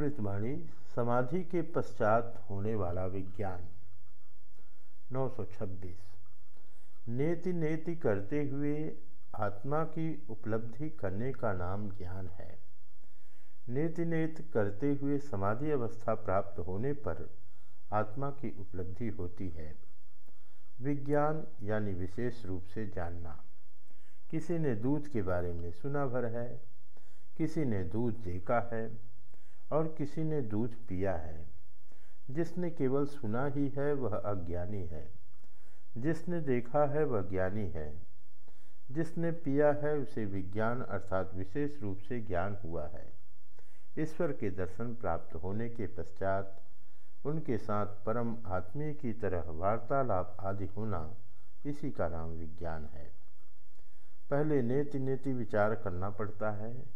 अमृतवाणी समाधि के पश्चात होने वाला विज्ञान। 926 नेति नेति करते हुए आत्मा की उपलब्धि करने का नाम ज्ञान है। नेति नेत करते हुए समाधि अवस्था प्राप्त होने पर आत्मा की उपलब्धि होती है। विज्ञान यानी विशेष रूप से जानना। किसी ने दूध के बारे में सुना भर है, किसी ने दूध देखा है और किसी ने दूध पिया है। जिसने केवल सुना ही है, वह अज्ञानी है। जिसने देखा है, वह ज्ञानी है। जिसने पिया है, उसे विज्ञान अर्थात विशेष रूप से ज्ञान हुआ है। ईश्वर के दर्शन प्राप्त होने के पश्चात उनके साथ परम आत्मीय की तरह वार्तालाप आदि होना इसी का नाम विज्ञान है। पहले नेति नेति विचार करना पड़ता है।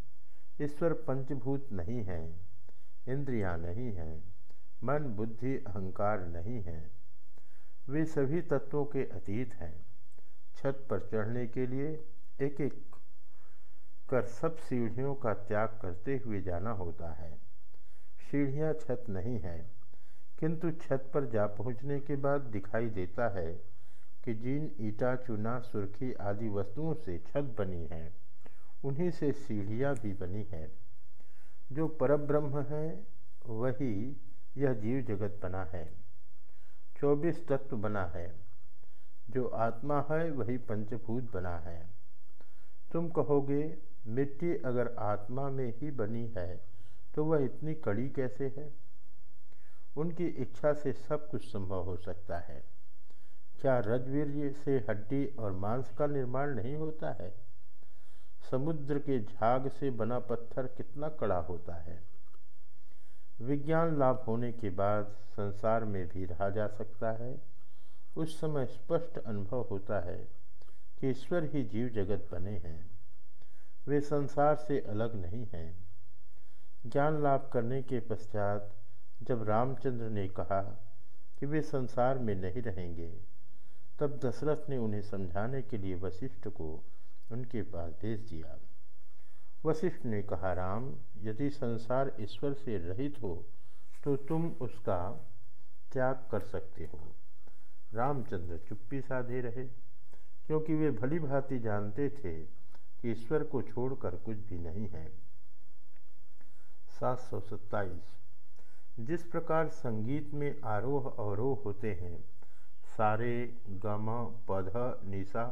ईश्वर पंचभूत नहीं है। इंद्रियाँ नहीं हैं, मन, बुद्धि, अहंकार नहीं है। वे सभी तत्वों के अतीत हैं। छत पर चढ़ने के लिए एक एक कर सब सीढ़ियों का त्याग करते हुए जाना होता है। सीढ़ियाँ छत नहीं है, किंतु छत पर जा पहुँचने के बाद दिखाई देता है कि जिन ईटा, चूना, सुर्खी आदि वस्तुओं से छत बनी है। उन्हीं से सीढ़ियाँ भी बनी हैं। जो परब्रह्म है, वही यह जीव जगत बना है। चौबीस तत्व बना है। जो आत्मा है, वही पंचभूत बना है। तुम कहोगे, मिट्टी अगर आत्मा में ही बनी है तो वह इतनी कड़ी कैसे है? उनकी इच्छा से सब कुछ संभव हो सकता है। क्या रजवीर से हड्डी और मांस का निर्माण नहीं होता है? समुद्र के झाग से बना पत्थर कितना कड़ा होता है। विज्ञान लाभ होने के बाद संसार में भी रहा जा सकता है। उस समय स्पष्ट अनुभव होता है कि ईश्वर ही जीव जगत बने हैं। वे संसार से अलग नहीं हैं। ज्ञान लाभ करने के पश्चात जब रामचंद्र ने कहा कि वे संसार में नहीं रहेंगे, तब दशरथ ने उन्हें समझाने के लिए वशिष्ठ को उनके पास भेज दिया। वशिष्ठ ने कहा, राम, यदि संसार ईश्वर से रहित हो तो तुम उसका त्याग कर सकते हो रामचंद्र चुप्पी साधे रहे, क्योंकि वे भली भांति जानते थे कि ईश्वर को छोड़कर कुछ भी नहीं है। सात सौ सत्ताईस। जिस प्रकार संगीत में आरोह अवरोह होते हैं, सारे, गम, पध, निशा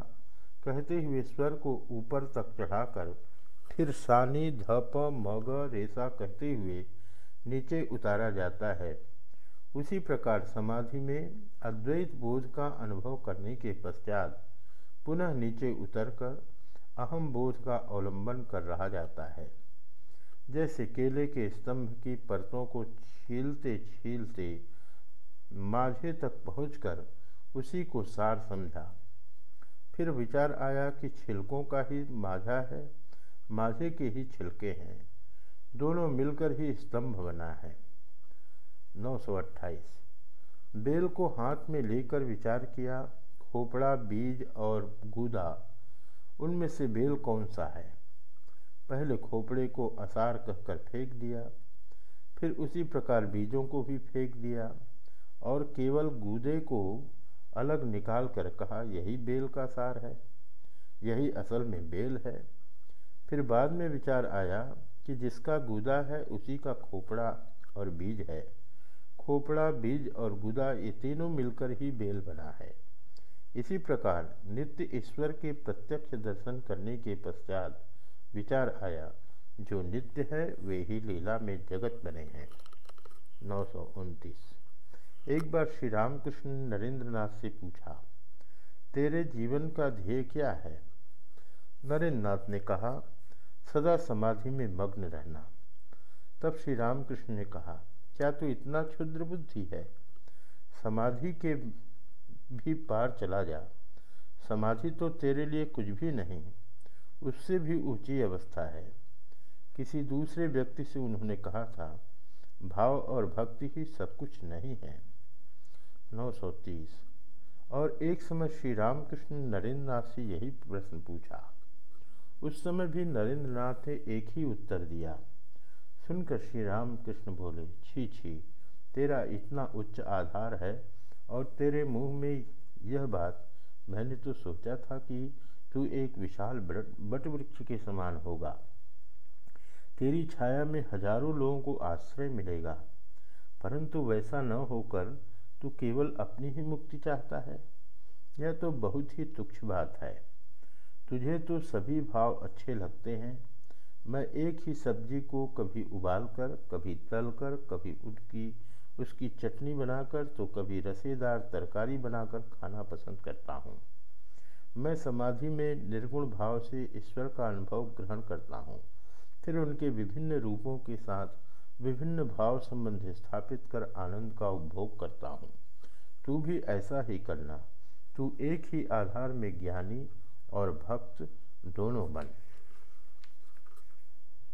कहते हुए स्वर को ऊपर तक चढ़ाकर, फिर सानी धप मग रेसा कहते हुए नीचे उतारा जाता है। उसी प्रकार समाधि में अद्वैत बोध का अनुभव करने के पश्चात पुनः नीचे उतरकर अहम बोध का अवलंबन कर रहा जाता है। जैसे केले के स्तंभ की परतों को छीलते छीलते माझे तक पहुंचकर उसी को सार समझा। फिर विचार आया कि छिलकों का ही माझा है, माझे के ही छिलके हैं। दोनों मिलकर ही स्तंभ बना है। 928 बेल को हाथ में लेकर विचार किया, खोपड़ा, बीज और गूदा, उनमें से बेल कौन सा है? पहले खोपड़े को असार कहकर फेंक दिया, फिर उसी प्रकार बीजों को भी फेंक दिया, और केवल गूदे को अलग निकाल कर कहा, यही बेल का सार है, यही असल में बेल है। फिर बाद में विचार आया कि जिसका गुदा है उसी का खोपड़ा और बीज है। खोपड़ा, बीज और गुदा ये तीनों मिलकर ही बेल बना है। इसी प्रकार नित्य ईश्वर के प्रत्यक्ष दर्शन करने के पश्चात विचार आया, जो नित्य है, वे ही लीला में जगत बने हैं। नौ सौ उनतीस। एक बार श्री रामकृष्ण नरेंद्रनाथ से पूछा, तेरे जीवन का ध्येय क्या है? नरेंद्रनाथ ने कहा, सदा समाधि में मग्न रहना। तब श्री रामकृष्ण ने कहा, क्या तू इतना क्षुद्र बुद्धि है? समाधि के भी पार चला जा। समाधि तो तेरे लिए कुछ भी नहीं, उससे भी ऊँची अवस्था है। किसी दूसरे व्यक्ति से उन्होंने कहा था, भाव और भक्ति ही सब कुछ नहीं है। 930 और एक समय श्री रामकृष्ण नरेंद्र नाथ से यही प्रश्न पूछा। उस समय भी नरेंद्र नाथ ने एक ही उत्तर दिया। सुनकर श्री राम कृष्ण बोले, छी छी, तेरा इतना उच्च आधार है और तेरे मुँह में यह बात। मैंने तो सोचा था कि तू एक विशाल बट वृक्ष के समान होगा। तेरी छाया में हज़ारों लोगों को आश्रय मिलेगा। परंतु वैसा न होकर तू केवल अपनी ही मुक्ति चाहता है? यह तो बहुत ही तुच्छ बात है। तुझे तो सभी भाव अच्छे लगते हैं। मैं एक ही सब्ज़ी को कभी उबाल कर कभी तल कर कभी उनकी, उसकी चटनी बनाकर तो कभी रसेदार तरकारी बनाकर खाना पसंद करता हूँ। मैं समाधि में निर्गुण भाव से ईश्वर का अनुभव ग्रहण करता हूँ। फिर उनके विभिन्न रूपों के साथ विभिन्न भाव संबंध स्थापित कर आनंद का उपभोग करता हूँ। तू भी ऐसा ही करना। तू एक ही आधार में ज्ञानी और भक्त दोनों बन।